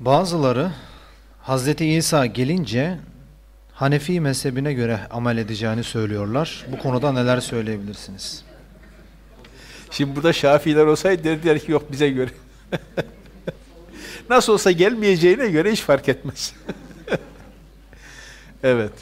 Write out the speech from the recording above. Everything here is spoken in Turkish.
Bazıları Hazreti İsa gelince Hanefi mezhebine göre amel edeceğini söylüyorlar. Bu konuda neler söyleyebilirsiniz? Şimdi burada Şafiiler olsaydı derdiler ki yok bize göre. Nasıl olsa gelmeyeceğine göre hiç fark etmez. evet.